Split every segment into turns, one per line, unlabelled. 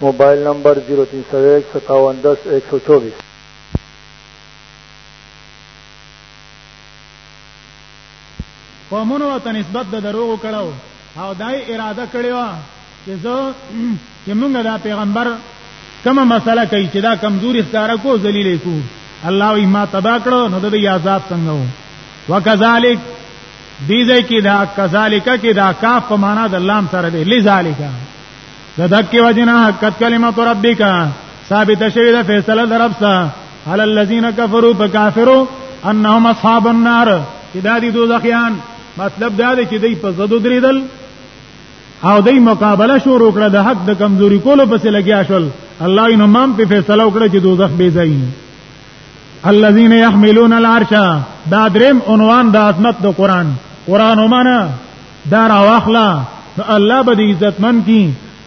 موبایل نمبر 03015710124
قومونو ته نسبت د دروغ کړو او دای اراده کړو چې زه چې موږ دا پیغمبر کومه مسله کوي چې دا کمزوري ښکارا کو ذلیل کو الله یې ما تبا کړو نو د دې عذاب څنګه وو وکذالک دې ځای کې دا کذالک کې دا کاف په معنا د لام سره دی لذالک د دکې وجنه حقت کلمه پر ربک ثابت شوی د فیصله درپسا علی الذین کفروا فکافروا انهم اصحاب النار چې دا دي دوزخیان مطلب دا دی چې دوی په زدو دریدل او دوی مقابله شروع کړه د حق د کمزوري کولو پسې لګیا شول الله یې نومام په فیصله وکړه چې دوزخ بې ځای الذين يحملون العرش دا دریم عنوان د عظمت د قران قران ومانه دا را واخلا نو الله به دې عزتمن کی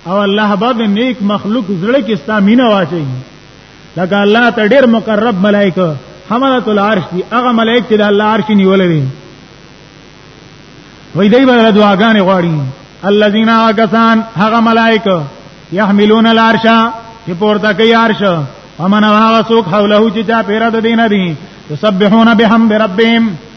او الله به د نیک مخلوق زړه کې ستا مینه واچي لکه الله ته ډېر مقرب ملائکه حملت العرش دي هغه ملائکه چې د الله عرش نیولې دي وای دی به دعاګانې غواړي الذين اغسان هغه ملائکه يحملون العرش چې پورته کوي عرش ومن هغه څوک حوله چې چا پیرا د دینه دي تسبحون بحمد ربهم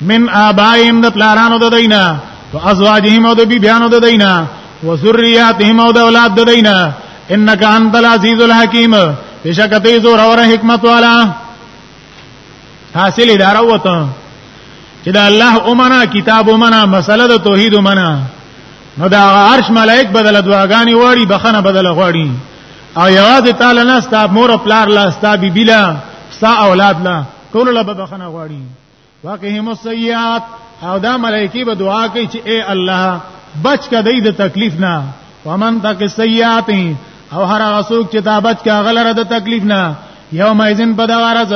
من آبائهم د پلارانو د دینا و ازواجهم او د بیبیانو د دینا و ذریاتهم او د اولاد د دینا انک انت العزیز الحکیم بشکته زور اور حکمت والا حاصل اداره وته چې دا الله اومنا کتاب اومنا مسله د توحید اومنا نو دا عرش ملائک بدل دعاګانی وړي بخنه بدل غواړي او یواد تعالی نه ستا مور پلار لا ستا بیبی لا ستا اولاد لا ټول له بخنه غواړي وقهم السیئات او دا ملائکی به دعا کوي چې اے الله بچ کا دی د تکلیف نه ومن تک السیئات او هر هغه څوک چې دا بچ کا غلره د تکلیف نه یوم ایذن په دا ورځ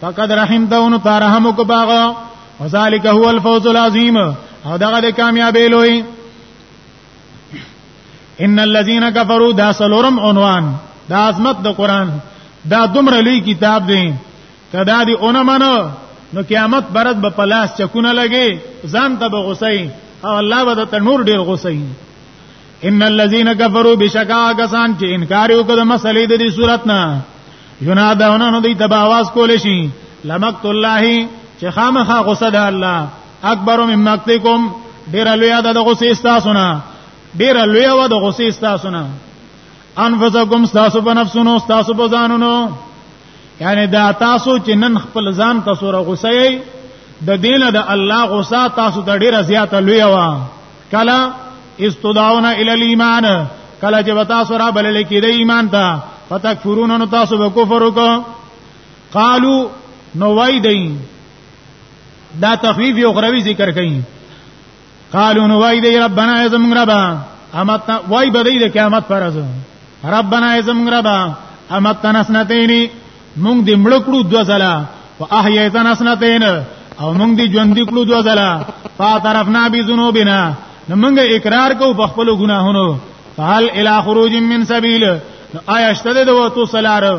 فقد رحمتهونو ترحم کو باغ وذالک هو الفوز العظیم او دغه د کامیابی لوی ان الذين كفروا دا سلورم عنوان دا عظمت د قران دا دومره لوی کتاب دی کدا دی اون منو نو قیامت برد به پلاس چکونه لګي ځان ته به غوسي او الله به ته نور ډیر غوسي ان الذين كفروا بشکا کسان چې انکار وکړ د مسلې د دې صورت نه ینادونه نو دی تبا आवाज کول شي لمقت الله چې خامخا غوسه ده الله اکبر من مقتکم ډیر لوی ده د غوسې استاسونه ډیر لوی و د غوسې استاسونه انفسکم استاسو په نفسونو استاسو په ځانونو یعنی دا تاسو چې نن خپل ځان ته سره غوسه یې د دینه د الله غوسه تاسو ته ډیره زیاته لوی و کلا استدعون الی الايمان کلا چې وتا سره بلل کې د ایمان ته فتکفرون نو تاسو به کفر وکړو قالو نو وای دی دا تخفیف یو غروی ذکر کړي قالو نو وای دی ربنا ازم ربا امت وای بدی د قیامت پر ازم ربنا ازم ربا امت تنسنتینی مونږ دې مړ کړو دو ځله او احییتنا سنتین او مونږ دې ژوند کړو دو ځله فاعترفنا بذنوبنا نو مونږ اقرار کوو په خپل ګناهونو فهل الى خروج من سبیل آیا شته د وته سلاره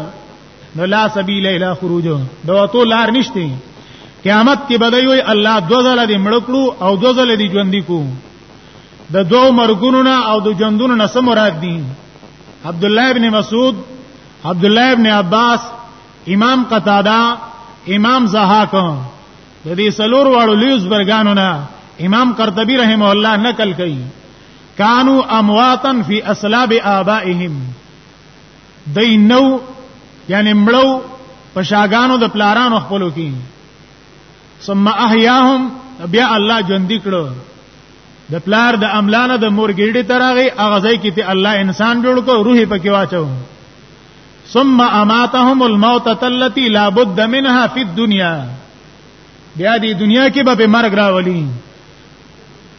نو لا سبیل الی خروج دا تو لار نشته قیامت کې بدای وي الله دو ځل دې مړکړو او دو ځل دې ژوند کو د دوه مرګونو نه او د ژوندونو نه سم مراد دي عبد الله ابن مسعود عبد الله ابن عباس امام قتاده امام زهاک د دې سلور واړو لیوز برګانو نه امام قرطبي رحم الله نقل کوي کانو امواتن فی اسلاب آبائهم دای نو یعنی مړو په شاګانو د پلارانو خپلو کې ثم احیاهم بیا الله ژوند کړو د پلار د املانه د مور ګیډي ترغه اغه ځای کې ته الله انسان جوړ کو روحي پکې واچو ثم اماتهم الموت التي لا بد منها في الدنيا بیا دې دنیا کې به مرګ راولي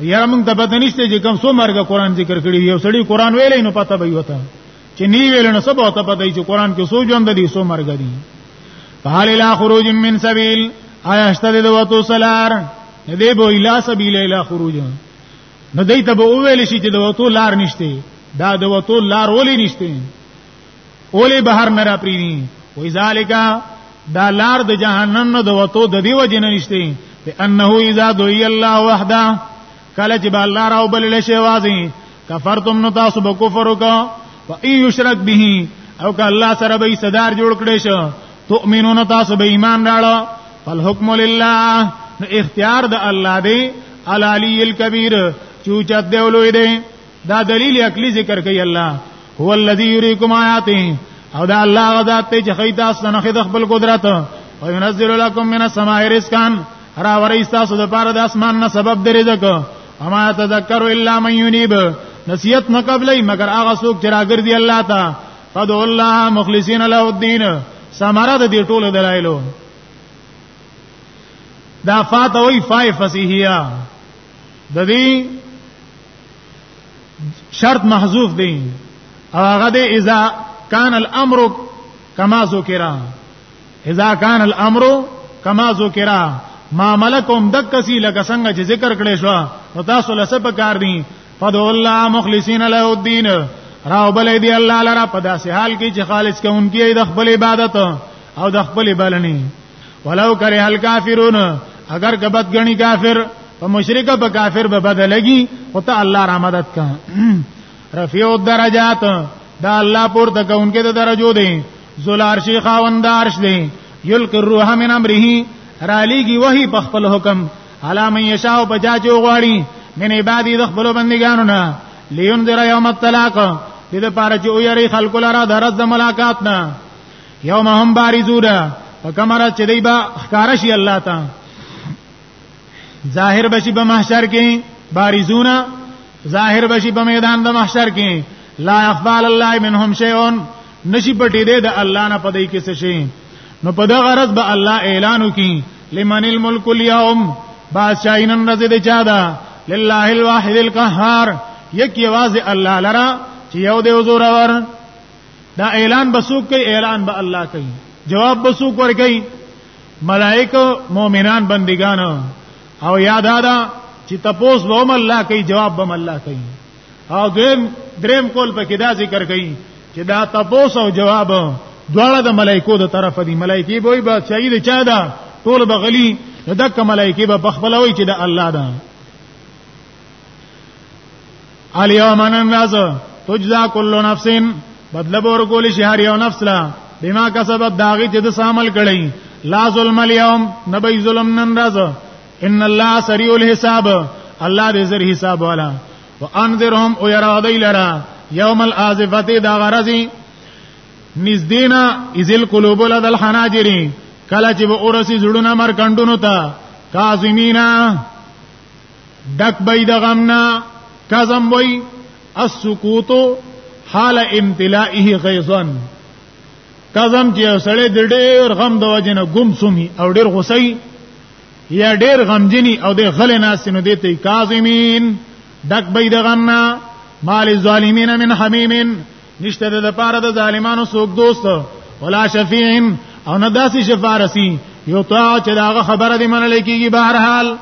یاره موږ ته پته نشته چې کوم څو مرګه قران ذکر کړی یو سړی قران ویلې نو پته به وته چې نی ویل نو سبا ته پته چې قران کې څو ژوند دي څو مرګ دي فهل الى خروج من سبيل آیا اشتد د وتو سلار دې به الى سبيل الى خروج نو دې ته به ویل شي چې د وتو لار نشته دا د وتو لار ولې نشته اولی بهر نه را پریدي وای ذالک دا لار د جهنم نه د وته د دیو جن نشته په انه اذا دوی الله وحده کله چې به الله راو بل لشه وازي کفرتم نو تاسو به کفر وکا و ان یشرک به او که الله سره به صدر جوړ کړي شو تؤمنون تاسو به ایمان راړو فالحکم لله نو اختیار د الله دی العلی الکبیر چوچت دی ولوی دی دا دلیل عقلی ذکر کوي الله هو الذی یریکم آیاته او دا الله غدا ته چې خی تاسو نه خد خپل قدرت او ينزل لكم من السماء رزقا را ورې تاسو د پاره د اسمان نه سبب د رزق اما تذکر الا من ينيب نصیحت نه قبلې مگر هغه څوک چې راګرځي الله ته فدع الله مخلصین له الدين سماره د دې ټولو دلایلو دا فاتوی فای فصیحیه د دې شرط محذوف دی او هغه دی اذا کان الامر کما ذکر اذا کان الامر کما ذکر ما ملکم دکسی لکه څنګه چې ذکر کړی شو نو تاسو لسه په کار دي فدعوا الله مخلصین له الدين راو بلې دی الله لرا په داسې حال کې چې خالص کوونکی د خپل عبادت او د خپل بلنی ولو کرے هل کافرون اگر کبد غنی کافر په مشرک په کافر به بدلږي او ته الله را مدد کا رفیع الدرجات دا الله پور ته کونکي د درجو دي زلار شي خاوند عرش دي یلک الروح من امره را لېږي وਹੀ په خپل حکم علامه یشاء په جا جو غواړي من عبادی د خپل بندګانو نه لینذر یوم الطلاق دې لپاره چې ویری خلق لرا درز د ملاقات نه یوم هم بارزون په کمره چې دی با خکار شي الله تا ظاهر بشي په محشر کې بارزون ظاهر بشي په میدان د محشر کې لا اخبال الله منهم شیئون نشي پټې دې د الله نه پدې کې څه شي نو په دغه غرض به الله اعلان وکي لمن الملك اليوم بادشاہین رز دې چا دا لله الواحد القهار یک یواز الله لرا چې یو دې حضور ور دا اعلان بسوک کوي اعلان به الله کوي جواب بسوک ور کوي ملائکه مؤمنان بندگان او یاد ادا چې تپوس به هم الله کوي جواب به هم الله کوي او دویم دریم کول په کې دا ذکر کوي چې دا تپوس او جواب دواړه د ملائکو د طرف دي ملائکه به به شهید چا ده ټول بغلی دک ملائکه به بخبلوي چې د الله ده الیوم الناس تجزا کل نفس بدل بور کول شي هر یو نفس لا بما کسبت داغي چې د عمل کړی لا ظلم اليوم نبي ظلم نن راز ان الله سريع الحساب الله دې زر حساب والا وانذرهم او يرى دی لرا یوم الازفه دا غرضی نزدینا ازل قلوب لد الحناجر کله چې به اورسی زړونه مر کندونو ته کاظمینا ډک بې د غمنا کزم وای السکوت حال امتلائه غیظا کزم چې سړی د ډېر غم د وجنه ګم سومي او ډېر غوسه یا ډېر غمجنی او د غل ناس نه دی ته کاظمین ډک بې د غمنا مال الظالمین من حمیمین نشته د پاره د ظالمانو څوک دوست ولا شفیع او نه داسې شفارسی یو طاعت چې داغه خبره دی منل کیږي بهر حال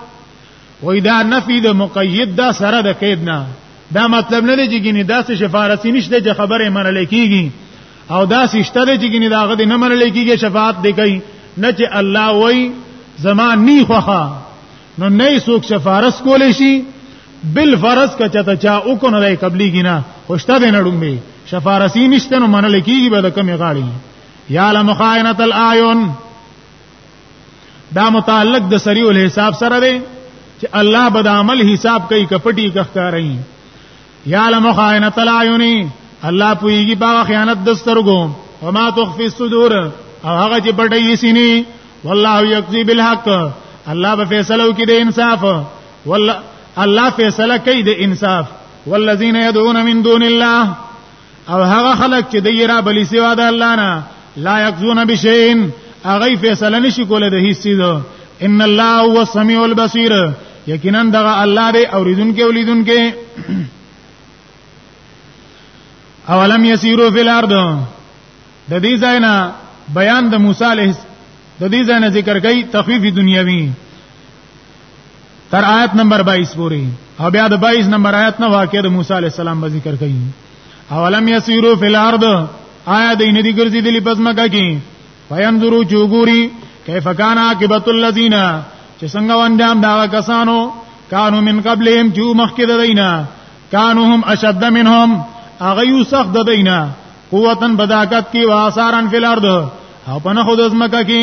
وای دا نفي د مقید دا سره د قید نه دا مطلب نه دی چې ګینه داسې شفارسی نشته چې خبره منل کیږي او دا سشته دی چې ګینه دا غد نه منل کیږي شفاعت دی کوي نه چې الله وای زما نی خوخه نو نه څوک شفارس کولې شي بل فرض کچته چا او کو نه قبلي ګینا خوشته به نړم به شفارسی نشته نو منل کیږي به د کمی غاړي یا لمخائنۃ الایون دا متعلق د سریع الحساب سره دی چې الله بد عمل حساب کوي کپټي کخکاري یا لم خائنه العیون الله پویږي په خیانت د سترګو وما تخفي الصدور او هغه چې بډې سینې والله یقضي بالحق الله به فیصله کوي د انصاف والله الله فیصله کوي د انصاف والذین يدعون من دون الله او هغه خلک چې د یرا بلی سوا د الله نه لا یقزون بشین هغه فیصله نشي کوله د هیڅ څه ان الله هو السمیع البصیر یقینا دغه الله دی اوریدونکو ولیدونکو اولم یسیرو فی الارض د دې ځای نه بیان د موسی علیه د دې ځای نه ذکر کوي تخفیف دنیوي تر آیت نمبر 22 پورې او بیا د 22 نمبر آیت نه واقع د موسی علی السلام به ذکر کړي اولم یسیرو فی الارض آیا دې نه دي ګرځېدلی پس مګه کې فینظرو چوغوري کیف کان عاقبت الذین چې څنګه وندام دا کسانو کانو من قبلهم جو مخکې د دینا کانو هم اشد منهم اغه یو سخت د دینا قوتن بداکت کی واثارن فی الارض او پنه خود از مکه کی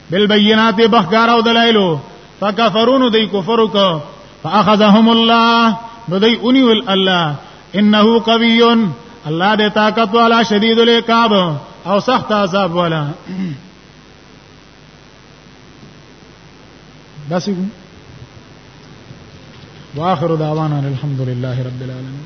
بالبينات بخګار او دلایلو فکفرون دی کفر وک فاخذهم الله نو دی اونی ول الله انه قوی الله دې طاقت والا شدید العقاب او سخت عذاب والا بس واخر دعوانا الحمد لله رب العالمين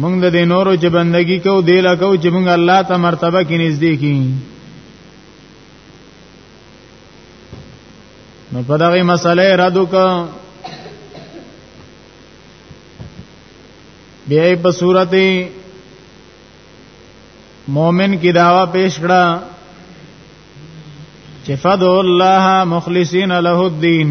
موږ د دې نورو چې بندگی کو دی لا کو چې موږ الله ته مرتبه کې نږدې کی نو په دغه مسله رد وکړه بیا په صورت مؤمن کی داوا پیش کړه چې فدعوا الله مخلصین له الدين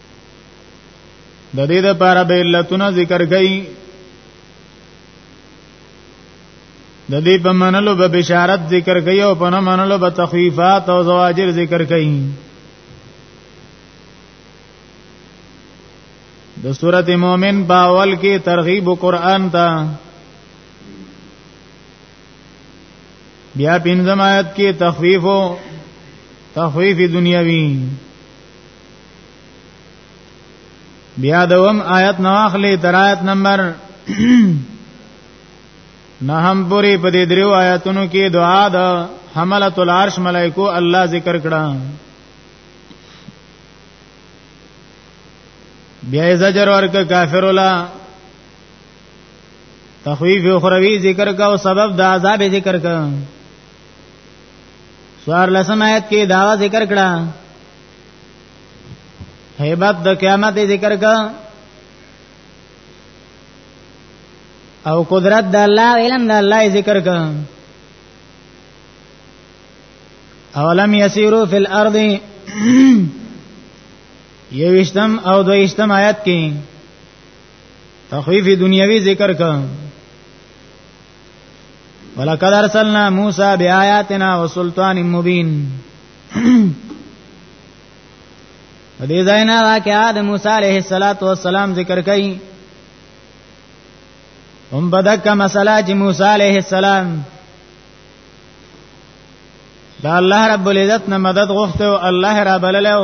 د دې لپاره به علتونه ذکر کړي د دې په منلو به بشارت ذکر کړي او په نه منلو به تخفیفات او زواجر ذکر کړي د سورته مؤمن باول کې ترغیب قرآن ته بیا پنځم آیت کې تخفیف او تخفیف دنیاوی بیا دوم آیت نو اخلي تر آیت نمبر نه هم پوری په دې دریو آیاتونو کې دعا د حملۃ العرش ملائکو الله ذکر کړه بیا زجر ورک کافر ولا تخویف اخروی ذکر کا او سبب د عذاب ذکر کا سوار لسم آیت کې داوا ذکر کړه هیبت د قیامت ذکر کا او قدرت د الله علم د الله ذکر کا اولم یسیرو فی الارض یوشتم او دویشتم آیات کې تخویف دنیوی ذکر کا ولقد ارسلنا موسی بیااتنا وسلطان مبین دې ځای نه واقعا د موسی عليه السلام ذکر کړي هم بدک مسله چې موسی عليه السلام دا الله رب العزت نه مدد غوښته او الله را بللو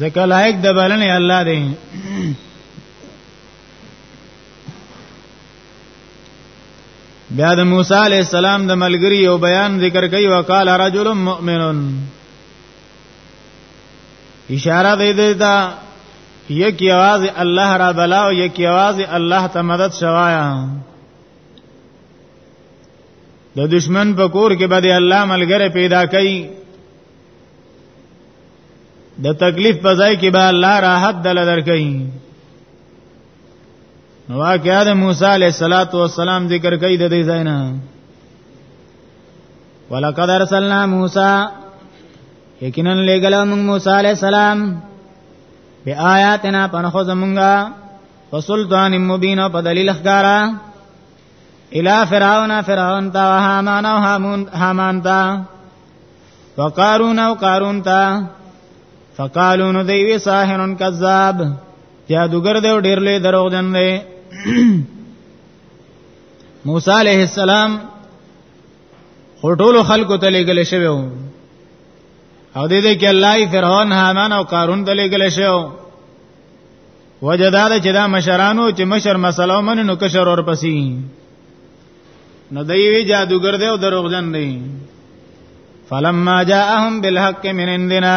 ځکه لایق د بلنې الله دی بیا د موسی علی السلام د ملګری یو بیان ذکر کوي وقال رجل مؤمن اشاره دی دیتا یک یواز الله را بلا او یک یواز الله ته مدد شوایا د دشمن په کور کې به الله ملګری پیدا کړي د تکلیف په ځای کې به الله راحت دل درکړي نو واقعا د موسی علیه الصلاۃ والسلام ذکر کوي د دې ځای نه ولقد ارسلنا موسی یقینا لګلو موږ موسی علیه السلام بی آیاتنا پنخو زمونگا وسلطان مبین و پدلیل اخکارا الى فرعون فرعون تا و حامان و حامان تا و قارون و قارون تا فقالون دیوی ساحر کذاب جادوګر دی ډیر لوی دروغجن دی موسی علیہ السلام هټولو خلکو ته لګل شوی او دې دې کې الله فرعون هامان او قارون ته لګل شوی وجدار چې دا مشرانو چې مشر مسله من نو کشر اور پسی نو دی وی جادوګر دی او دروغجن دی فلما جاءهم بالحق من عندنا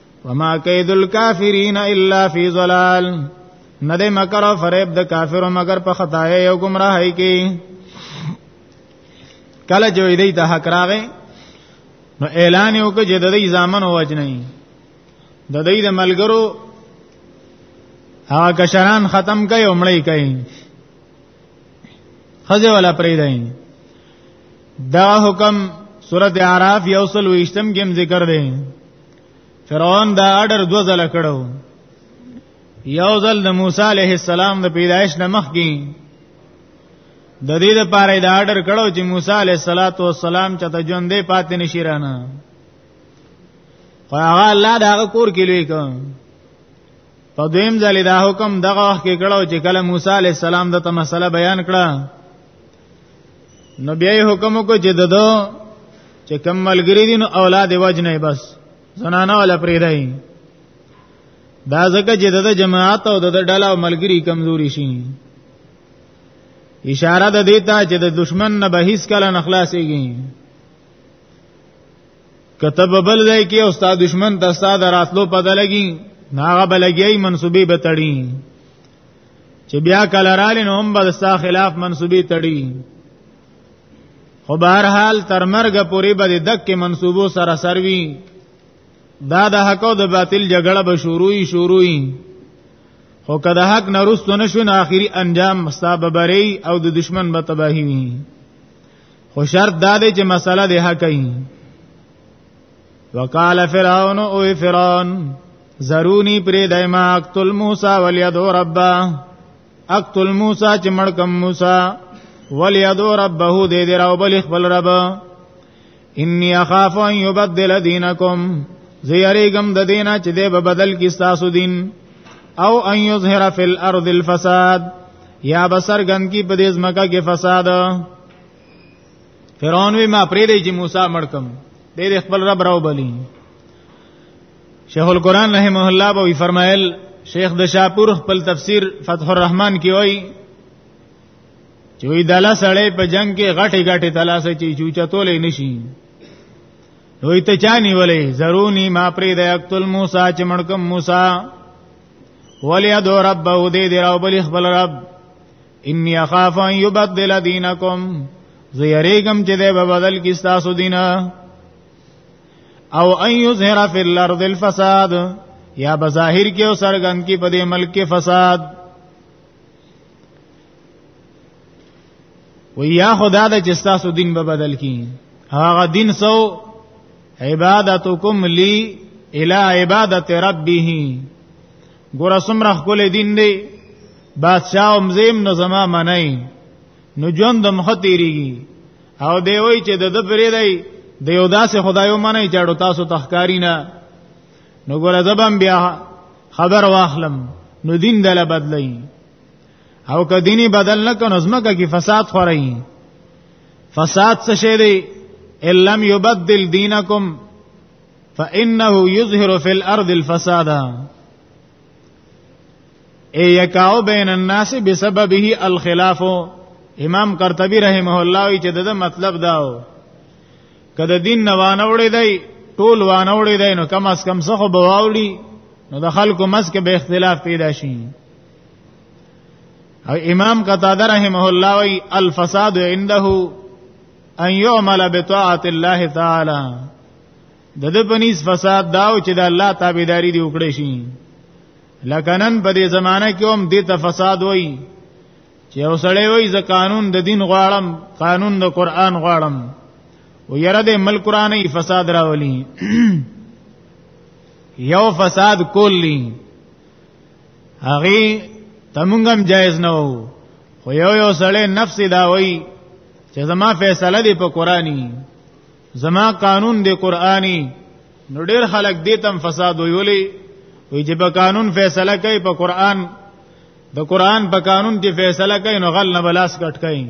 وما کید الکافرین الا فی ضلال نه د مکر او فریب د کافرو مگر په خدای او گمراهی کې کله چې دې ته حق راغې نو اعلان یو کې د دې ځامن وج نه د دې د ملګرو هغه کشران ختم کړي او مړی کړي خزه ولا پرې دی دا حکم سورته اعراف یوصل ویشتم کې ذکر دی فرعون دا اډر دو ځله کړو یو ځل د موسی علیه السلام د پیدایش نه مخکې د دې لپاره دا اډر کړو چې موسی علیه السلام چته ژوندې پاتې نشي رانه خو هغه الله دا کور کې لوي کوم په دویم ځل دا حکم دغه وخت کې کړو چې کله موسی علیه السلام د ته مسله بیان کړه نو بیا یې حکم وکړ چې ددو چې کم ملګری دي نو اولاد وجنه بس زنانه ولا پریدای دا ځکه چې د جماعت او د ډله او ملګری کمزوري شي اشاره د دیتا چې د دشمن نه به هیڅ کله نخلاصيږي کتب بل ځای کې استاد دشمن د استاد راتلو پته لګي ناغه بلګي منسوبي به تړي چې بیا کله رالې نو هم به ستا خلاف منسوبي تړي خو بهر حال تر مرګ پورې به د دک منسوبو سره سروي دا د حق او د باطل جګړه به شروعي شروعي خو که د حق نه رستو نشو نه اخري انجام مستاب بری او د دشمن به تباهي وي خو شرط دا دی چې مسله د حق وي وقال فرعون او فرعون زرونی پرې دایما اقتل موسی ولیدو ربا اقتل موسی چې مړکم موسی ولیدو ربه دې دې راو بل خپل رب انی اخاف ان یبدل دینکم زیریګم د دینا چې دې به بدل کی تاسو دین او ان یظهر فی الارض الفساد یا بسر ګن کی په دې ځمکه کې فساد فرعون وی ما پرې دې چې موسی مړکم دې خپل رب راو بلی شیخ القران رحمه الله به فرمایل شیخ د شاپور خپل تفسیر فتح الرحمن کې وایي چې وی دلا سړی په جنگ کې غټي غټي تلاسه چی چوچا تولې نشي نو ته چانی ولې زرونی ما پرې د یقتل موسی چې مړکم موسی ولیا دو رب او دې دې راو بل خپل رب انی اخاف ان یبدل دینکم زه یریګم چې دې په بدل کې تاسو دینه او ان یظهر فی الارض الفساد یا بظاهر کې او سرګن کې په دې ملک کې فساد و یا خدا د جستاسو دین به بدل کی هغه دین سو عبادتکم لی الی عبادت ربه ګور سمره کول دین دی بادشاہ امزیم نو زما منای نو ژوند د مخ تیریږي او دی وای چې د د پرې دی د یو داسې خدایو منه چاړو تاسو تخکاری نه نو ګوره زبم بیا خبر واخلم نو دین دله بدلی او که دینی بدل نه کنو زمکه کې فساد خورای فساد څه شی دی ان لم يبدل دينكم فانه يظهر في الارض الفساد ای یکاو بین الناس بسببه الخلاف امام قرطبی رحمه الله وی چې دغه مطلب داو کله دین نه وانوړې دی ټول وانوړې دی نو کم از کم څه خو بواوړي نو د خلکو مس کې به اختلاف پیدا شي او امام قتاده رحمه الله وی الفساد عنده ان يعمل بطاعت الله تعالی د د پنیس فساد داو چې د الله تابعداري دی وکړي شي لکنن په دې زمانہ کې هم د ته فساد وای چې اوسړې وای ز قانون د دین غواړم قانون د قران غواړم و یره د مل قرانې فساد راولي یو فساد کولی هغه تمونګم جایز نه وو خو یو یو سړی نفس دا وای چې زما فیصله دی په قرآنی زما قانون دی قرآنی نو ډیر خلک دې تم فساد ویولې وی چې په قانون فیصله کوي په قرآن د قرآن په قانون کې فیصله کوي نو غل نه بلاس کټ کوي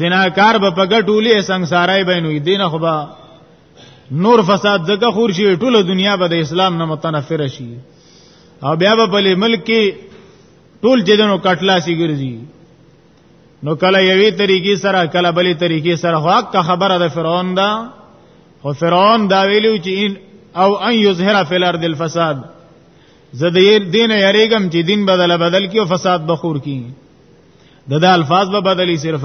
زناکار به په ګټولې سنگسارای بینوي دینه خو به نور فساد زګه خور شي ټوله دنیا به د اسلام نه متنفر شي او بیا به په ملک کې ټول جدنو کټلاسي ګرځي نو کله یوې طریقې سره کله بلې طریقې سره خو حق خبره ده فرعون دا خو فرعون دا ویلو چې ان او ان یظهر فی الارض الفساد زه د دین یریګم چې دین بدل بدل کی او فساد بخور کی د د الفاظ به بدلی صرف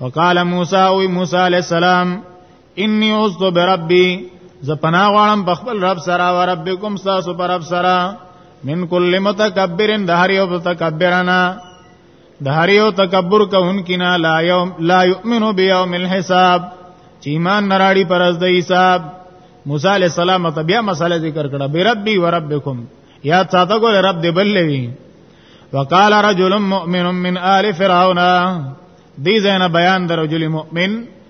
وقال موسی او موسی علی السلام انی اوس تو بربی ز پنا غواړم په خپل رب سره او ربکم تاسو پر رب سره من کل متکبرن د هر یو متکبرنا د هر یو تکبر کوونکی نه لا یوم لا یؤمن بیوم الحساب چې ایمان نراړي پر از د حساب موسی علی السلام ته بیا مسله ذکر کړه بربی و ربکم یا تاسو ګول رب دی بل لوي وقال رجل مؤمن من آل فرعون دی زنه بیان د رجل مؤمن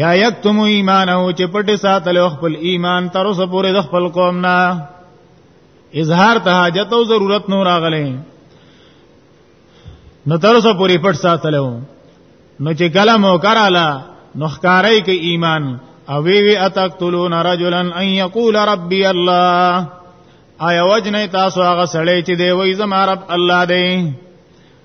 یا یکتم ایمان او چې پټ ساتل خپل ایمان تر اوسه پورې د خپل قوم نه اظهار ته حاجت او ضرورت نور راغلي نو تر اوسه پورې پټ ساتل نو چې کله مو کراله نو ښکارای کې ایمان او وی وی اتقتلون رجلا ان یقول ربی الله آیا وجنه تاسو هغه سړی چې دی وای زما رب الله دی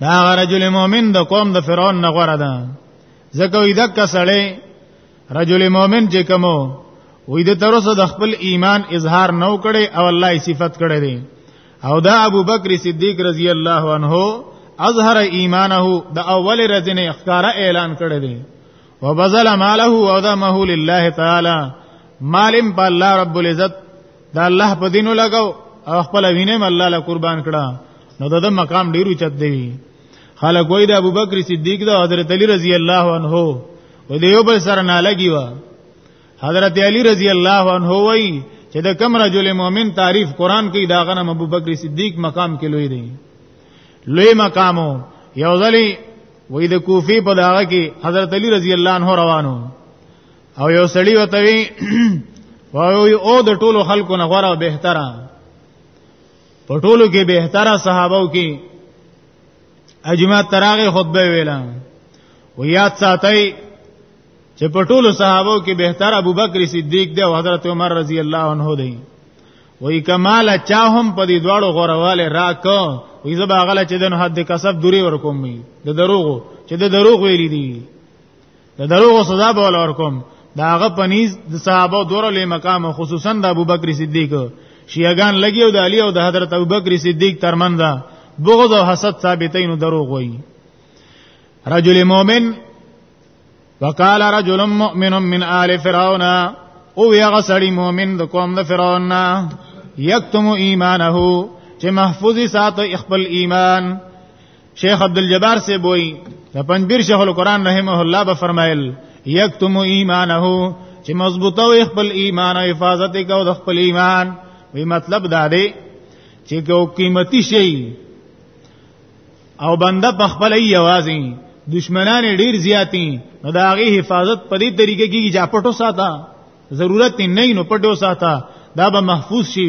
دا رجل مؤمن د قوم د فرعون نه غره ده زکه وی دک سړی رجل مؤمن چې کومو وې د تر اوسه د خپل ایمان اظهار نو کړي او الله یې صفت کړي دي او دا ابو بکر صدیق رضی الله عنه اظهر ایمانه د اول رزنه اخکارا اعلان کړي دي وبذل ماله او دمه لله تعالی مالم په الله رب العزت دا الله په دینو لګاو او خپل وینم الله له قربان کړه نو دا, دا مقام ډیر اوچت دی خلک وای دا ابوبکر صدیق دا حضرت علی رضی الله عنه و دیو بل سره نه لګی و حضرت علی رضی الله عنه وای چې د کم رجل مؤمن تعریف قران کې دا غنم ابوبکر صدیق مقام کې لوی دی لوی مقامو یو ځلی وې د کوفی په داغه کې حضرت علی رضی الله عنه روانو او یو سړی وته وی وای او د ټولو خلکو نه غوړه او بهتره په ټولو کې بهتره صحابه او کې اجماع تراغه خطبه ویلا و یاد ساتي چې په ټولو صحابه کې بهتر ابوبکر صدیق دی او حضرت عمر رضی الله عنه دی وای کمال چا هم په دې دواړو غورواله راک وای زبا غل چې دنه حد کسب دوری ورکوم د دروغو چې د دروغ ویری دي د دروغ سزا به ولور کوم دا هغه پنيز د صحابه دورو له مقام خصوصا د ابوبکر صدیق شیعاګان لګي او د علی او د حضرت ابوبکر صدیق ترمنځ بغض او حسد ثابتین دروغ وایي رجل مؤمن وقال رجل مؤمن من آل فرعون او یغه سړی مؤمن د قوم د فرعون نه یکتم ایمانه چې محفوظ ساتي خپل ایمان شیخ عبد الجبار سے بوئی د پنځبیر شیخ القرآن رحمه الله به فرمایل یکتم ایمانه چې مضبوطه وي خپل ایمان او حفاظت کو د خپل ایمان وی مطلب دا دی چې کو قیمتي شي او بنده په خپل یوازې دشمنان ډیر زیاتی نو دا غي حفاظت په دې طریقې کې چې پټو ساته ضرورت نه نو پټو ساته دا به محفوظ شي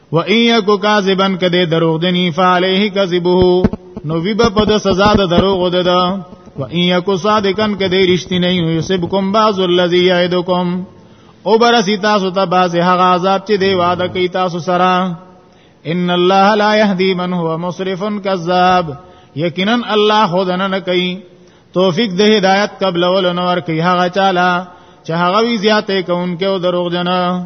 و ان یک کاذبا کده دروغ دنی فعليه کذبه نو ویبه په د سزا د دروغ ده ده و ان یک صادقا کده رښتینه یو یسبکم بعض الذی یعدکم او برسی تاسو ته بعض هغه عذاب چې دی وعده کوي تاسو سره ان الله لا يهدي من هو مسرف كذاب یقینا الله خدانه نه کوي توفیق د هدایت قبل ول نور کوي هغه چاله چې هغه وی زیاته کوونکې او دروغ جنا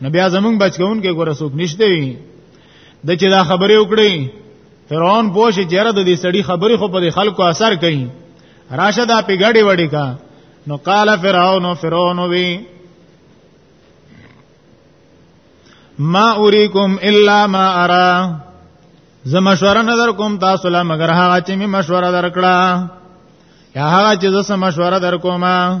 نو بیا زمونږ بچګون کې ګوره څوک نشته وي د چې دا خبرې وکړي فرعون پوه شي چیرې د دې سړي خبرې خو په خلکو اثر کوي راشه دا پیګړې وړې کا نو قال فرعون فرعون وی ما اوریکم الا ما ارا زه مشوره نه در کوم تاسو لا مگر هغه چې می مشوره درکړه یا هغه چې زه مشوره در کومه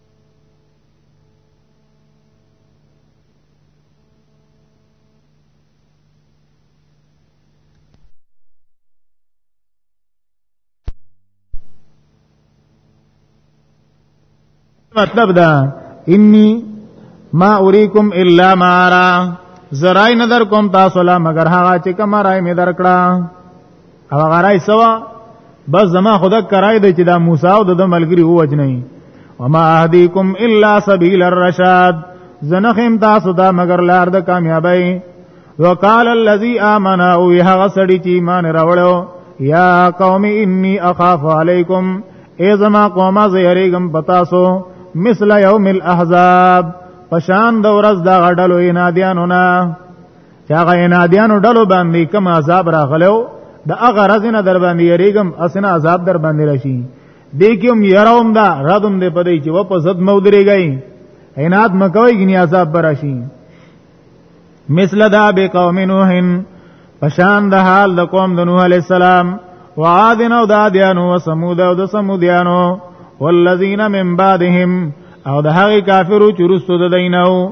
مطلب دا انی ما اوریکم الا ما را زرای نظر کوم تاسو لا مگر هغه چې کوم راي می درکړه او غرای سوا بس زما خدا کرای دی چې دا موسی او د ملګری هو وجنی وما اهدیکم الا سبیل الرشاد زنخم تاسو دا مگر لار د کامیابی وقال الذي امن او هغه سړی چې ایمان راوړو یا قوم انی اخاف علیکم ای زما قومه زیریګم پتاسو مثل یوم الاحزاب پشان د ورځ دا غډلو ینادیانو نه چې هغه انادیانو ډلو باندې کوم عذاب راغلو د هغه رزنه در باندې یریګم اسنه عذاب در باندې راشي دې کوم یروم دا ردم دې پدې چې و په زد مو درېږي عناد مکوي غني عذاب براشي مثل دا به قوم نوحن پشان د حال د قوم د نوح علی السلام وعادن او دادیانو و سمود او د سمودیانو والذین من بعدهم او د هغه کافرو چې رسو د دینو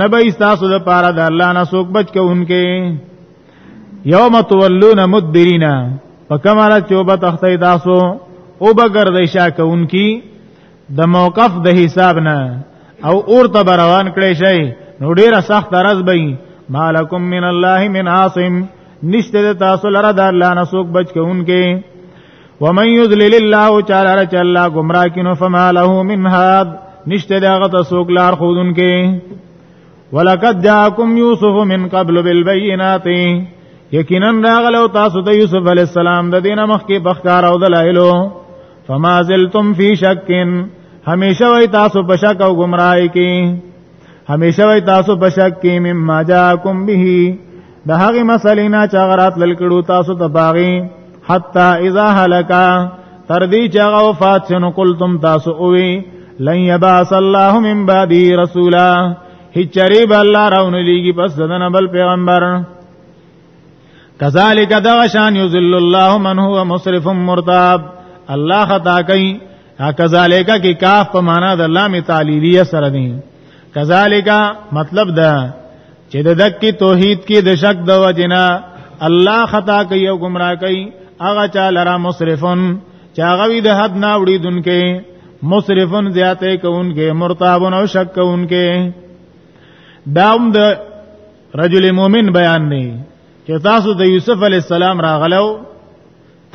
نبی تاسو د پاره د الله نه سوک بچ کوونکې یوم تولون مدبرینا فکماله چوبه تختی تاسو او بغیر د شا کوونکی د موقف د حساب نه او اور ته روان کړي شي نو ډیره سخت راز به مالکم من الله من عاصم نشته تاسو لره د الله نه سوک بچ کوونکې ومن يذلل الله تعالی چې الله گمراه کینو فما له من هاد نشته داغه تسوک لار خودن کې ولقد جاءكم يوسف من قبل بالبينات یقینا راغلو تاسو ته یوسف علی السلام د دینه مخ کې بخکار او دلایلو فما زلتم فی شکن همیشه وای تاسو په شک او گمراهی کې همیشه وای تاسو په شک کې مما جاءکم به د هغه مسلې نه چې غرات لکړو تاسو ته باغی حتا اذا هلکا تر دې چې هغه وفات شنو قلتم تاسو اوې لن يبعث الله من بعدي رسولا هیڅ چری به الله راونه لیږي پس دنه بل پیغمبر کذالک دغه شان یذل الله من هو مسرف مرتاب الله خطا کوي کذالک کې کاف په معنا د لام تعلیلیه سره دی کذالک مطلب دا چې د دک توحید کې د شک د وجنا الله خطا کوي او گمراه کوي هغه چا لرا مسرفون چې هغه وی د حد نه وړي دونکې مسرفون زیاته کوونکې مرتابون او شک کوونکې داوم د رجل مؤمن بیان نه چې تاسو د یوسف علی السلام راغلو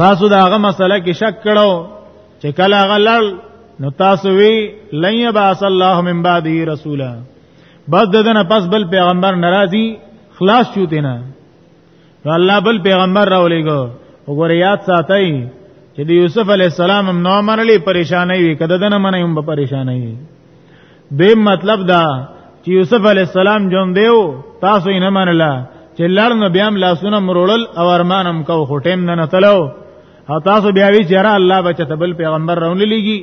تاسو دا هغه مسله کې شک کړو چې کله هغه لړ نو تاسو وی لن یبعث الله من بعده رسولا بس ددنه پس بل پیغمبر ناراضي خلاص شو دینه نو الله بل پیغمبر راولېګو وګوره یاد ساتئ چې د یوسف علی السلام نو مرلی پریشانې وي کده دنه منې هم پریشانې وي دیم مطلب دا چې یوسف علی السلام جون دیو تاسو یې نه منله چې لړ نو بیا هم لاسونه مرولل او ارمان هم کو خو ټیم نه نتلو او تاسو بیا وی چیرې الله بچته بل پیغمبر راون لګي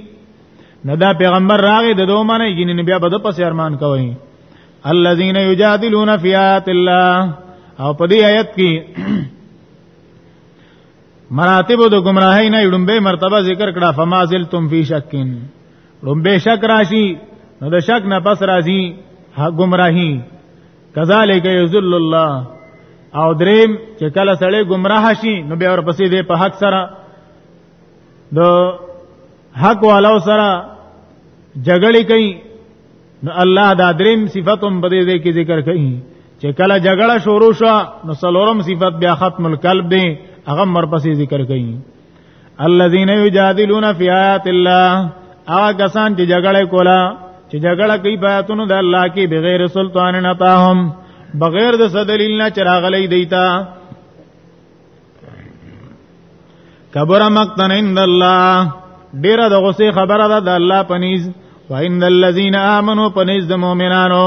نه دا پیغمبر راغی د دوه معنی ګینې نه بیا بده پس ارمان کوي الذين يجادلون في آيات الله او په دې آیت کې مراتب د گمراهۍ نه یډمبه مرتبه ذکر کړه فما زلتم فی شکین لومبه شک راشي نو د شک نه پس راځي گمراهي کذالک یذل الله او دریم چې کله سړی گمراه شي نو بیا ورپسې دی په حق سره د حق والو سره جګړه کوي نو الله دا دریم صفاتم په دې کې ذکر کوي چې کله جګړه شروع شو نو سلورم صفت بیا ختم القلب دی هغه مرپسې ذکر کوي الذين يجادلون في آيات الله هغه کسان چې جګړه کولا چې جګړه کوي په آیاتونو د الله کې بغیر سلطان نه تاهم بغیر د صدلیل نه چراغلې دیتا کبر مقتن عند الله ډیر د غصه خبره ده د الله پنيز وعند الذين امنوا پنيز د مؤمنانو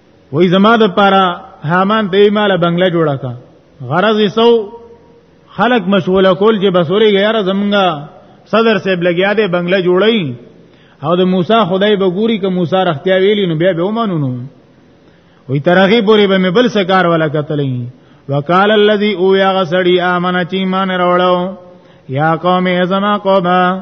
وای زما د پاره هامان دی مال بنگله جوړه کا غرض یې سو خلق مشغوله کول چې بسوري غیر زمونږه صدر صاحب لګیا دی بنگله جوړی او د موسی خدای به ګوري که موسی رختیا ویلی نو بیا به ومنو نو وی ترغی پوری به مې بل سکار ولا کتلې وقال الذي او یا غسړی امنه چې ایمان راوړو یا قوم ازما قومه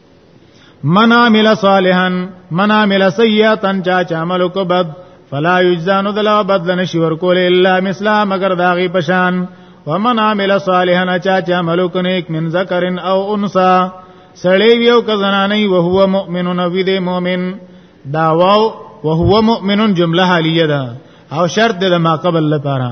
من عمل صالحا من عمل سیئا چا چا عمل کو بد فلا یجزان دلا بدل نشی ورکول الا مثلا مگر داغي پشان ومن عمل صالحا چا چا عمل کو نیک من ذکر او انثى سړی یو کزنا نه او هو مؤمن نو وی دی مؤمن دا واو او هو مؤمن جمله حالیه ده او شرط ده ما قبل لپاره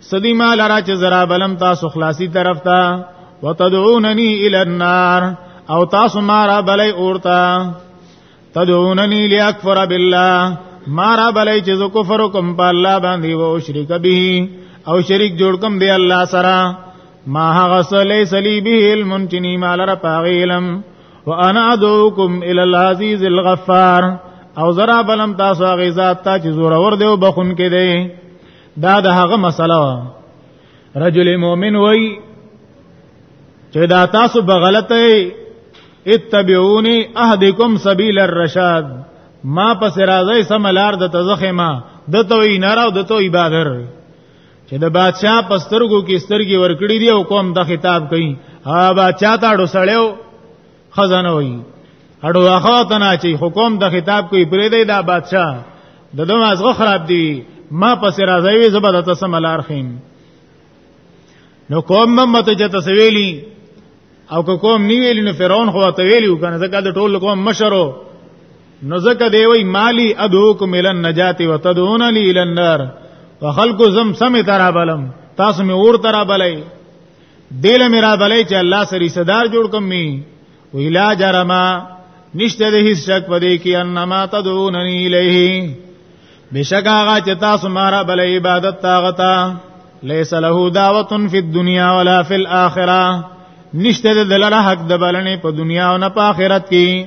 سدی ما لرا چې زرا بلم تاسو خلاصي طرف ته وتدعونني الى النار او تاسو ما را بلې اورتا تدعونني لاکفر بالله ما را بلې چې زه کفر کوم په الله باندې او شرک به او شریک جوړ کوم دی الله سره ما هغه سلی سلی به المنتنی مال را پاغیلم وانا ادعوکم الى العزیز الغفار او زرا بلم تاسو غیزات تا چې زور ور دیو بخون کې دی دا د هغه مسله وا رجل مؤمن وای چې دا تاسو به غلطه اتبعوني اهدکم سبیل الرشاد ما پس راځي سملار د تزخما د توي ناراو د توي بادر چې د بادشاہ پسترګو کې سترګي ورکړي دی او کوم د خطاب کوي ها بادشاہ تاړو سړیو خزانه وایي اړو هغه ته نه چې حکم د خطاب کوي پرې دی دا بادشاہ د دوه مازغه خراب دی ما پس راځي زبر ته سم لار خیم نو کوم ممت چې تسویلی او که کوم نیویل نو فرعون خو ته ویلو کنه ځکه د ټول کوم مشرو نو ځکه دی وی مالی ادعوکم الى النجات وتدعون لي الى النار وخلق زم سم ترابلم تاسو می اور ترابلای دیل میرا بلې چې الله سری صدر جوړ کوم می ویلا جرما نشته د هیڅ شک پدې کې انما تدعوننی الیه بشک هغه چې تاسو مارا بل عبادت تاغتا لیس له دعوت فی الدنیا ولا فی الاخره نشته د دلاله حق د بلنې په دنیا او نه په آخرت کې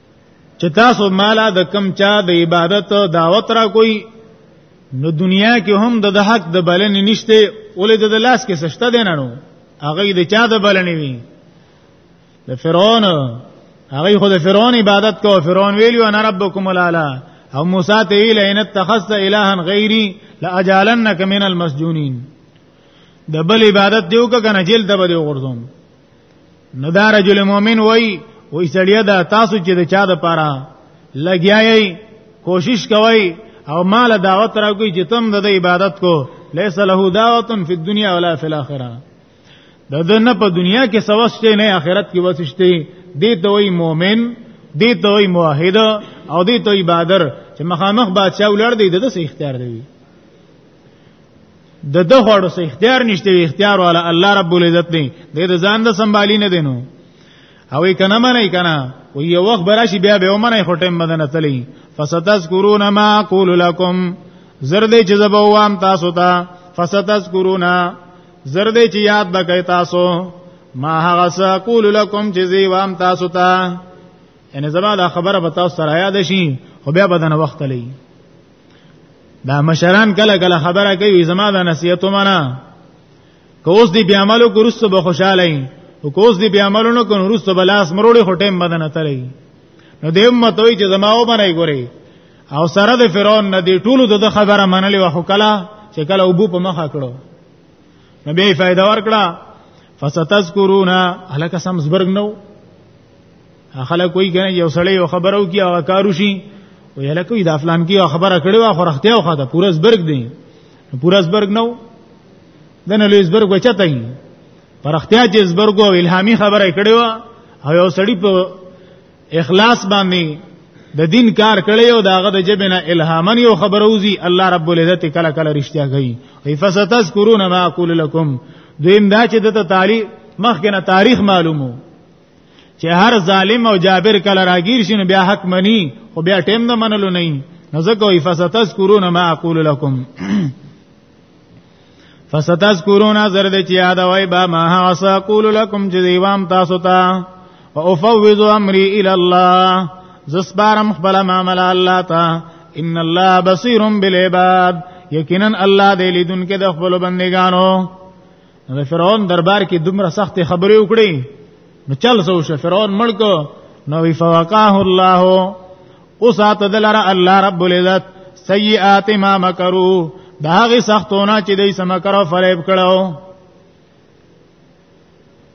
چې تاسو مالا د کم چا د عبادت دعوت را کوي نو دنیا کې هم د حق د بلنې نشته ولې د لاس کې سشته دی نه نو هغه د چا د بلنې وي د فرعون هغه خو د فرعون عبادت کو فرعون ویلو انا ربکم الاعلى او موسی ته ویل ان اتخذت الها غیری لاجعلنک من المسجونین د بل عبادت دیو کنه جیل ته به وګرځوم نو دا رجل مؤمن وای وای سړیا دا تاسو چې د چا د پاره لګیاي کوشش کوي او مال دعوت راکوي چې تم د عبادت کو ليس له دعوت فی الدنیا ولا فی الاخره د دنه په دنیا کې سوسته نه آخرت کې وسشته دې ته وای مؤمن دې ته وای موحد او دې ته عبادت چې مخامخ بادشاہ ولړ دی د څه اختیار دی د د غړو سه اختیار نشته اختیار والا الله رب العزت دی د ځان د سنبالی نه دینو او کنه منای کنه و یو وخت براشي بیا به ومنای خو ټیم بدن تلی فستذکرون ما اقول لكم زرد جذب وام تاسو ته فستذکرون زرد چې یاد بکای تاسو ما هغه سقول لكم چې زی وام تاسو ته ان زما دا خبره به تاسو سره یاد شي خو بیا بدن وخت لې دا مشران کله کله خبره کوي زما دا نصیحت ومنه کوس دی بیا عملو ګرستو به خوشاله ای او کوس دی بیا عملو نو کو ګرستو بلاس مروړي هټیم بدن تلای نو دې امت وی چې زما و باندې ګوري او سره د فرعون نه دی ټولو د خبره منلې وه کله چې کله ابو په مخه کړو نو به فائدہ ورکړه فستذکرونا هلک سم زبرګ نو خلک وایي کنه یو سړی یو خبرو کی هغه کارو شي وی لکه دا فلان کی خبره کړې وا خو رختیا خو دا پورس برګ دی پورس برګ نو دنه لویس برګ وچته یې پر اختیا چې زبرګو الهامي خبره کړې وا او یو سړی په اخلاص باندې د دین کار کړي او داغه د جبنه الهامن یو خبروزی الله رب العزت کله کله رښتیا کوي ای فستذکرون ما اقول لكم دویم دا چې د تعالی مخکنه تاریخ معلومو چې هر ظالم او جابر کله راګیر شي نو بیا حق مني خو بیا ټیم نه منلو نه نو ځکه وي فستذکرون ما اقول لكم فستذکرون زر دې چې یاد وای با ما حسا اقول لكم چې دیوام تاسو ته او افوض امري الى الله زسبارم خپل معاملې الله ته ان الله بصير بالعباد یقینا الله دې لیدونکو د خپل بندگانو نو د فرعون دربار کې دومره سخت خبرې وکړې نو چل سو شو فرعون ملک نو وی فوقاه الله او سات دلر الله رب العزت سیئات ما مکرو دا هغه سختونه چې دوی سم کرو فریب کړو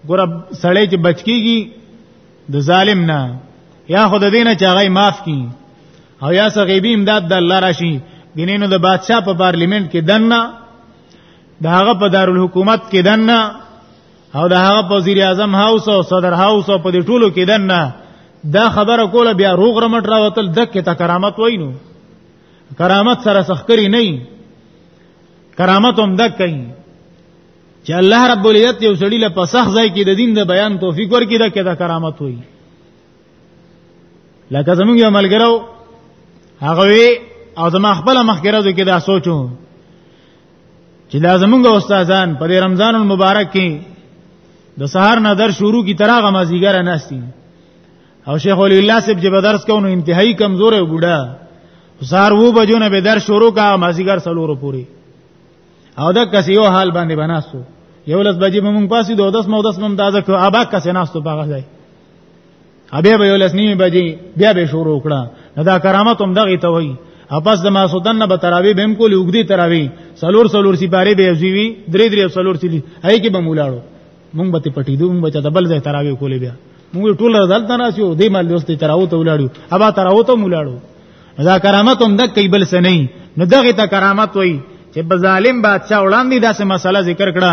ګور سړی چې بچکیږي د ظالم نه یا خود دینه چې هغه معاف کړي او یا سغیبی امداد د الله راشي ګینینو د بادشاہ په پارلیمنت کې دنه دا هغه په دارالحکومت کې دنه او دا هغه په وزیر اعظم هاوس او صدر هاوس او په دې ټولو کې دنه دا خبره کوله بیا روغ رمټ راوتل دکې ته کرامت وینو کرامت سره سخکری نه کرامت هم دک کوي چې الله رب العزت یو سړی له پسخ ځای کې د دین د بیان توفیق ورکړي دا کې دا کرامت وي لکه زمونږ یو ملګرو هغه او زما خپل مخګرو کې دا سوچو چې دا زمونږ استادان په رمضان المبارک کې د سهار نه در شروع کی تراغه مازیګر ناشتي او شیخ ولی الله صاحب چې بدرس کوو انتهایی کمزور او بوډا سهار وو بجو نه به در شروع کا مازیګر سلورو پوری او دا کس یو حال باندې بناسو یو لس بجې مونږ پاسې دو دس مو دس مم تازه کو ابا کس ناستو پاغه ځای ابه به ولس نیمه بجې بیا به شروع وکړه نو دا کرامت هم دغه ته وایي اپس د ماسودن نه به تراوی بهم کولې وګدي تراوی سلور سلور سی پاره به زیوی درې درې سلور سی هي کې به مولاړو مونږ به پټې دوه مونږ به ته بل ځای تراوی کولې بیا مونږ ټول رضل تناسیو دې مال دوستي تراو ته ولاړو ابا تراو ته مولاړو دا کرامت هم د کیبل سنې نو دغه ته کرامت وای چې بظالم بادشاہ وړاندې داسې مسله ذکر کړه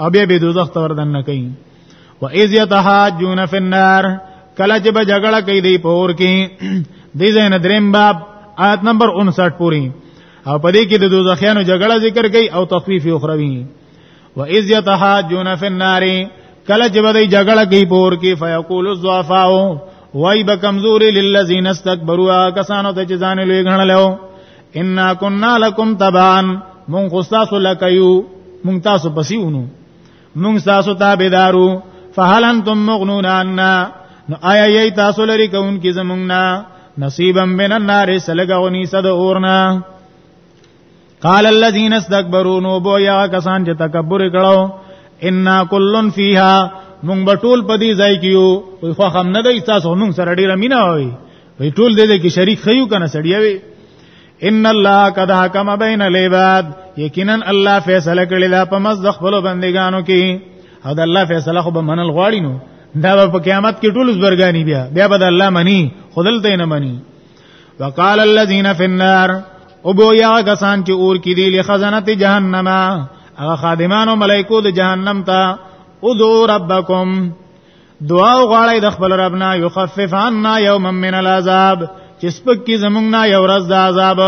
او بیا به دوزخ ته وردن نه کوي و اذ يتحاجون في النار کله چې به جګړه کوي دی پور کې دی زین دریم باب آیت نمبر 59 پوری او پدې کې د دوزخیانو جګړه ذکر کوي او تخفیف اخروی و اذ يتحاجون في النار کله چې به جګړه کوي پور کې فیقول الضعفاء وای به کمزوري للذین استكبروا کسانو ته چې ځان لوی غنلو ان كنا لكم تبعا مونږ خو تاسو لکه یو مونږ تاسو پسې ونو مونږ تاسو تابعدارو فهل انتم مغنون عنا نو آیا یی تاسو لري کوونکی زمونږ نه نصیبا من النار سلګونی صد اورنا قال الذين استكبروا نو بو یا کسان چې تکبر کړو ان کلن فیها مونږ بټول پدی ځای کیو خو خو هم نه دی تاسو مونږ سره ډیر مینا وای وی ټول دې کې شریک خيو کنه سړیوي ان الله قد حکم بین العباد یقینا الله فیصله کړی دا په مز د خپل بندگانو کې او د الله فیصله خو به منل غواړي نو دا په قیامت کې ټول زبرګانی بیا بیا به د الله منی خودل ته نه منی وقال الذين في النار او بو یا کسان چې اور کې دي له خزانه جهنم هغه خادمانو ملائکو د جهنم ته ادعو ربکم دعا غواړی د خپل رب نه یخفف عنا یوما من العذاب چې سپک کی زمونږ نه یو ورځ د عذاب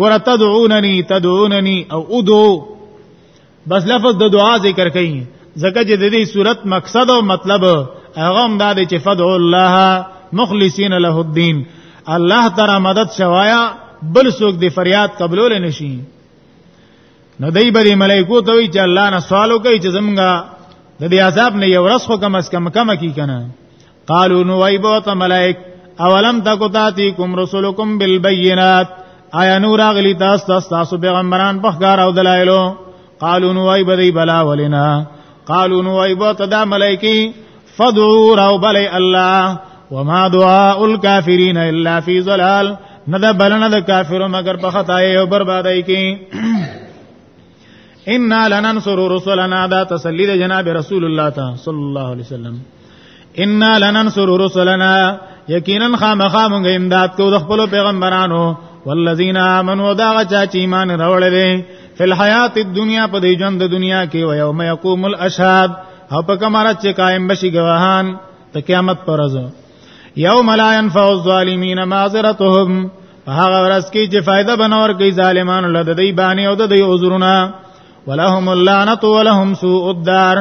ګور تدعوننی تدعوننی او ادو بس لفظ د دعا ذکر کړي ځکه چې د دې صورت مقصد او مطلب هغه هم دا دی چې فدعوا الله مخلصین له الدين الله تعالی مدد شوایا بل څوک دی فریاد قبول نشي نو دای بری ملائکو ته وی چې الله نه سوال وکړي چې زمونږه د دې عذاب نه یو رس خو کم اس کم کم کی کنه قالو نو وای بوت ملائک اولم تکو تاتی کوم رسولکم بالبینات آیا نور اغلی تاسو تاسو پیغمبران په ښکار او دلایلو قالو نو وای بدی بلا ولینا قالو نو وای بوت دا ملائکی فدعوا رب الله وما دعاء الكافرين الا في ضلال نه ده بلنه د کافرو مگر په خدای او بربادای کې ان لننصر رسلنا دا تسلی د جناب رسول الله تا صلی الله علیه وسلم ان لننصر رسلنا یقینا خامخا مونږ امداد کو د خپل پیغمبرانو والذین آمنوا دا چا چې ایمان راوړل فی الحیات الدنیا په دې ژوند د دنیا کې او یوم یقوم الاشهاد او په کومه ورځ چې قائم بشي ګواهان د قیامت پر ورځ یوم لا ينفع الظالمین معذرتهم هغه ورځ کې چې فائدہ بنور کوي ظالمانو له دې باندې او د دې عذرونه ولهم اللعنت ولهم سوء الدار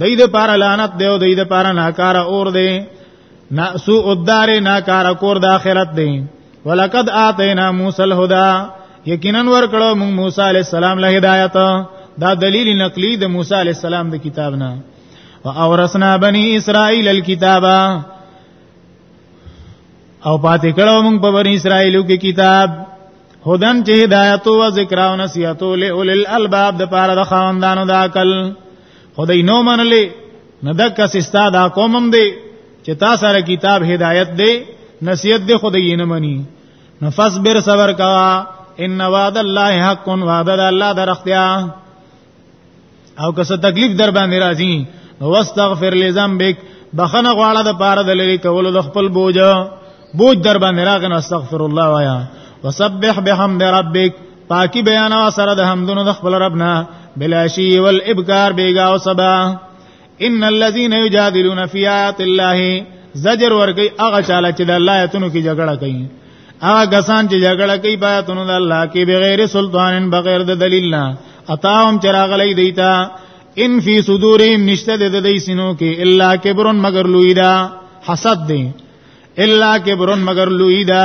دې د پار لعنت دی او دې د پار ناکاره اور دی نا سو الدار نا کار کور د اخرت دی ولقد اتینا موسی الهدى یقینا ور کړو موږ موسی علی السلام له هدایت دا دلیل نقلی د موسی علی السلام د کتاب نه واورثنا بنی اسرائیل الكتاب او پاتې کړو موږ په بنی اسرائیلو کې کتاب هدن چې هدایت او ذکر او نصیحت له اول الالباب د پاره د خواندانو د عقل خدای نو منلې نه د کس استاد قومم دی چې تا سره کتاب هدایت دی نصیحت دی خدای نه مني نفس بر صبر کا ان وعد الله حق وعد الله درختیا او که څه تکلیف در باندې راځي واستغفر لذنبک بخنه غواړه د پاره د لری کولو د خپل بوج بوج در باندې راغنه استغفر الله وایا وسبح بحمد ربک پاکی بیان او سره د حمدونو د خپل ربنا بلاشی والابکار بیگا او صبا ان الذين يجادلون في آيات الله زجر ورګي هغه چاله چې د الله آیتونو کې جګړه کوي هغه غسان چې جګړه کوي بایتونو د الله کې بغیر سلطانن بغیر د دلیل نه اتاهم چراغلې دیتا ان فی صدورهم نشته د دې سینو کې الا کبرن مگر لوی دا حسد دی الا کبرن مگر لوی دا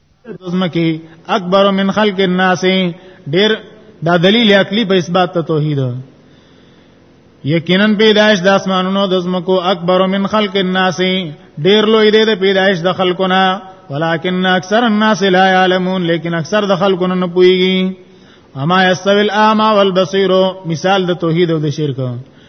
دزمکی اکبر من خلق الناس ډیر دا دلیل عقلی په اثبات ته توحید یقینا پیدائش د اسمانونو د زمکو اکبر من خلق الناس ډیر لوی دی د پیدائش د خلقونه ولکن اکثر الناس لا يعلمون لیکن اکثر د خلقونه نه پويږي اما يستوي الاعمى والبصير مثال د توحید او د شرک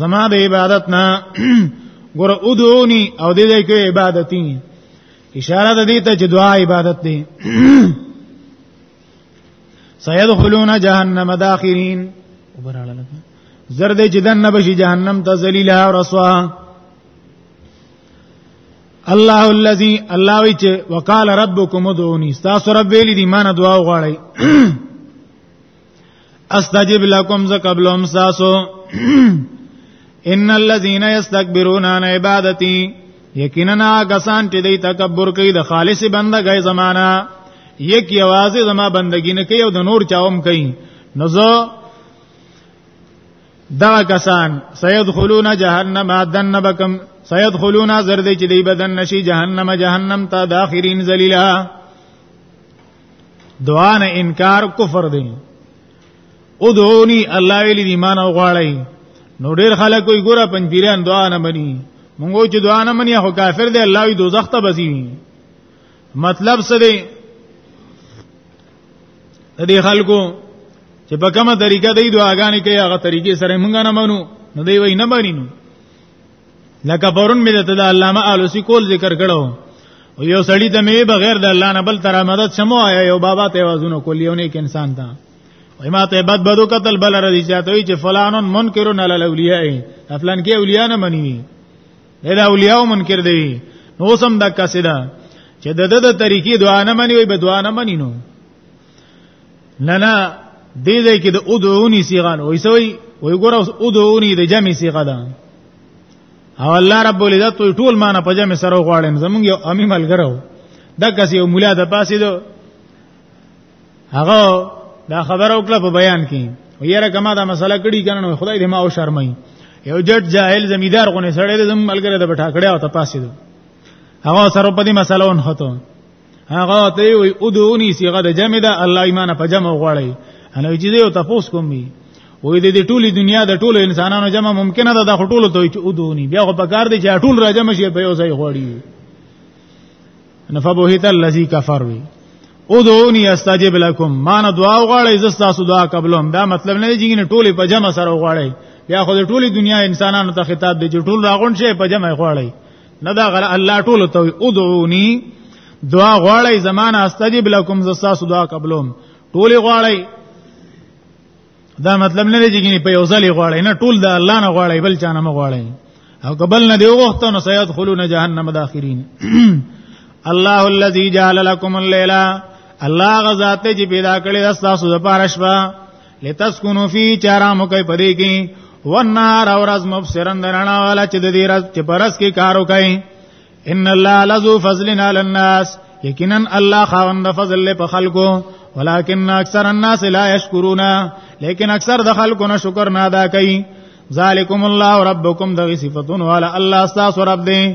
زما د عبادت نه ګور ادعوني او دې دې کې عبادتي اشاره د دې ته چې دعا عبادت دی سيدخلون جهنم داخرين وبراله لکه زرد چې دنه بشي جهنم ته ذلیلا او رسوا الله الذي الله وی چې وقال ربكم ادعوني تاسو رب ویلي دي مان دعا وغواړئ استجب لكم زقبلهم ساسو ان الذين يستكبرون عن عبادتي یقینا کسان چې دوی تکبر کوي د خالص بندګۍ زمانہ یک یوازې زما بندګی نه کوي او د نور چاوم کوي نو زه دا کسان سيدخلون جهنم عدن بكم سيدخلون زرد چې دی بدن نشي جهنم جهنم ته داخرين ذلیلا دعا نه انکار کفر دی ادعونی الله ویلی دی ایمان او غواړی نو ډیر خلک کوئی ګوره پنځیران دعا نه مني مونږ چې دعا نه مني هو کافر دی الله وی دوزخ ته بزی مطلب څه دی د دې خلکو چې په کومه طریقه دی دعاګانې کوي هغه طریقې سره مونږ نه منو نو دی وای نه مانی نو لکه پرون مې د علامه الوسی کول ذکر کړو او یو سړی ته مې بغیر د الله نه بل تر مدد سمو آیا یو بابا ته وازونه کول یو نیک انسان ته وای ما ته بد بدو قتل بل رضی چاته وی چې فلانون منکرون علی الاولیاء افلان کې اولیاء نه منی دا اولیاء منکر دی نو سم دا قصیده چې د د طریقې دعا نه منی وي به دعا نه منی نو نه نه دې دې کې د ادعونی صيغه نو ويسوي وي ګور اوس ادعونی د جمع صيغه ده او الله رب العزت ټول معنا په جمع سره غواړم زمونږ یو امي ملګرو دا کس یو مولا د پاسې دو هغه دا خبر او کله په بیان کې یاره کما دا مسله کړي کنه نو خدای دې ما او شرمای یو جټ جاهل زمیدار غونه سړی دې زم ملګری د بټا کړه او ته پاسې دو هغه سره په دې مسله ون هته هغه ته وی ادعونی صيغه د جمع ده الله ایمان په جمع غواړي انا چې یو تاسو کوم وی وې د دې ټولي دنیا د ټولو انسانانو جمع ممکن ده د ټولو ته چې ادعونی بیا خو په کار دي چې ټول راجم شي په یو ځای غواړي نفبوهت الذی کفر وی ادعونی استجب لكم ما نه دعا غواړی زه تاسو دعا قبلوم دا مطلب نه دی چې ټولې په جمع سره غواړی بیا خو د ټولې دنیا انسانانو ته خطاب دی چې ټول راغون شي په جمع غواړی نه دا غره الله ټول ته ادعوني دعا غواړی زمانہ استجب لكم زستاسو دعا قبلوم ټول غواړی دا مطلب نه دی چې په یو ځل غواړی نه ټول د الله نه غواړی بل چا نه غواړی او قبل نه دی وغوښته نو سید خلون جهنم داخرین الله الذي جعل لكم الليل الله غزاته چې پیدا کړی تاسو د پاره شپه لتسكنوا فی چارام کوي پدې کې ونار اور از مبصرن درنا والا چې د دې راز چې پرس کې کارو کوي ان الله لذو فضل علی الناس یقینا الله خاوند فضل په خلکو ولكن اکثر الناس لا يشكرون لیکن اکثر د خلکو نه شکر نه ادا کوي ذالکم الله ربکم دغه صفاتون والا الله استاس رب دې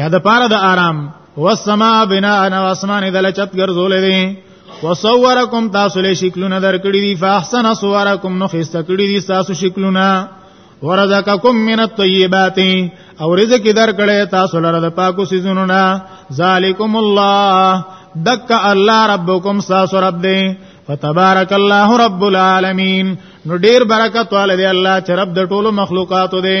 یا د پاره د آرام والسما بنا انا اسمان دل چت ګرځولې دي وصورکم تاسو له شکلونه درکړي دي فاحسن صورکم نو خسته کړي دي تاسو شکلونه ورزقکم من الطیبات او رزق درکړي تاسو لره د پاکو سيزونو نه ذالکم الله دک الله ربکم تاسو رب دې فتبارک الله رب العالمین نو ډیر برکت والے دی الله چې رب د ټولو مخلوقاتو دی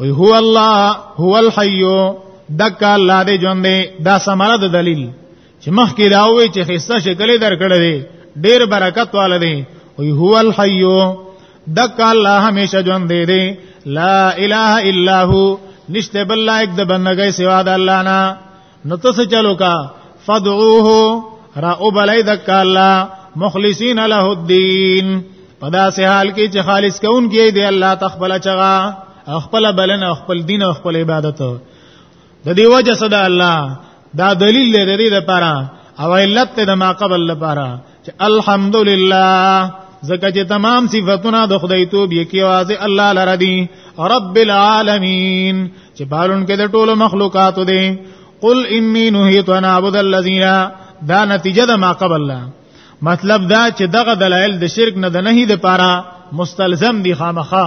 وی هو الله هو الحي دک الله دې ژوند دی دا سمره د دلیل چې مخ کې راوي چې خسته شکلې درکړې دی ډیر برکت والا دی وی هو الحي دک الله همیشه ژوند دی دی لا اله الا هو نشته بل لایک د بندګۍ سوا د الله نه نو ته څه چلو کا فدعوه را او بلای دک الله مخلصین له الدین پدا سه حال کې چې خالص کون کې دی الله تخبل چغا خپل بلنه خپل دین او خپل عبادت د دې وجه صدا الله دا دلیل لري لپاره او علت ته د ما قبل لپاره چې الحمدلله زکه چې تمام صفاتونه د خدای توب یې کې واځي الله لره دي رب العالمین چې بارون کې د ټولو مخلوقاتو دي قل انی نهیت ان اعبد الذین دا نتیجه ده ما قبل الله مطلب دا چې دغه دلایل د شرک نه د نهي د پاره مستلزم دي خامخا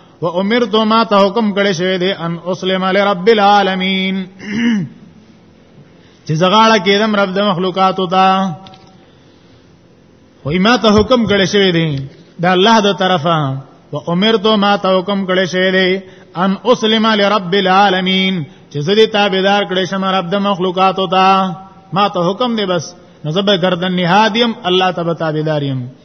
و امرت ما ته حکم کړی شوی دی ان اسلم لرب العالمین چې زغاړه کېدم رب د مخلوقاتو ته وای ما ته حکم کړی شوی دی د الله د طرفه و امرت ما ته حکم کړی شوی دی ان اسلم لرب العالمین چې زه دې تابعدار کړی شم رب د مخلوقاتو ته ما ته حکم دی بس نو زبر گردن نهادیم الله تبارک تابعداریم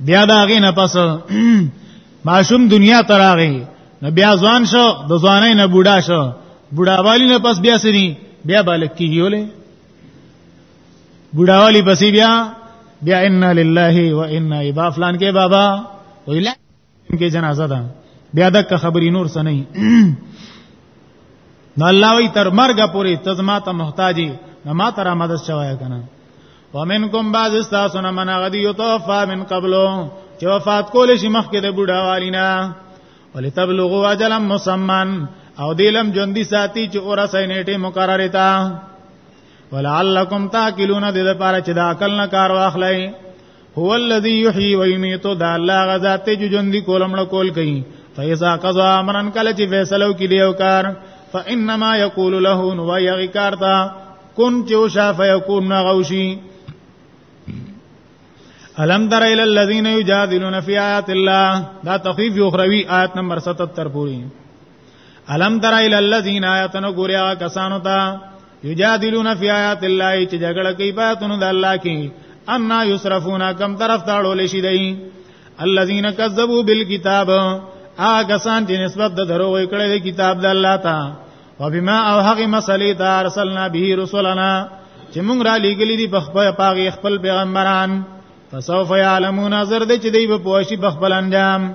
بیا دا غي نه پس ماشوم دنیا تراغي نو بیا ځوان شو د ځوانۍ نه بوډا شو بوډاوالی نه پس بیا سری بیا بالک کیږي بوډاوالی پسې بیا بیا ان لله و انا الیه فلان کې بابا ویلا کې جنازه ده بیا دک خبرې نور څه نه نو الله وی تر مرګ پورې تزما ته محتاجی نو ما تر مدد شوای کنه ومنکم بعض استاسنا من غدی یتوفا من قبلو چې وفات کول شي مخکې د بوډا والینا ولتبلغوا اجلا مسمن او دیلم ژوندۍ ساتي چې اورسه نیټه مقرره تا ولعلکم تاکلون د لپاره چې دا عقل نه کار واخلئ هو الذی یحیی و یمیت دا الله غزا ته ژوند کولم نه کول کوي فیزا قضا امرن کله چې فیصلو کې دی او کار فانما یقول له نو یغی کار تا کن چې او شاف یکون نه غوشي الم در الى الذين يجادلون في آيات الله دا تخفيف اخروی آیت نمبر 77 پوری الم تر الى الذين آیاتن ګوریا کسانو ته یجادلون فی آیات الله چې جګړه کوي په تونو د الله کې ان یصرفون کم طرف ته اړول شي دی الذين كذبوا بالكتاب هغه سان چې نسبت د درو وي کړي د کتاب د الله ته او بما او هغه مسلې ته ارسلنا به رسولنا چې موږ را لېګلې دي په خپل پاغي خپل پیغمبران فسوف يعلمون نظر دې چې دوی په پوښي په خپل انجام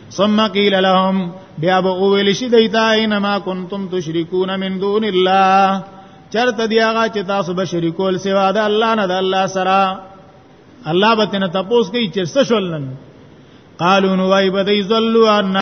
ثم قيل لهم بیا به ویل شي دیتا انما کنتم تشركون من دون الله چرته دی هغه چې تاسو به شریکول سوا د الله نه د الله سره الله به تنه تاسو کوي چې څه شول نن قالو نو وای به دی زلوا ان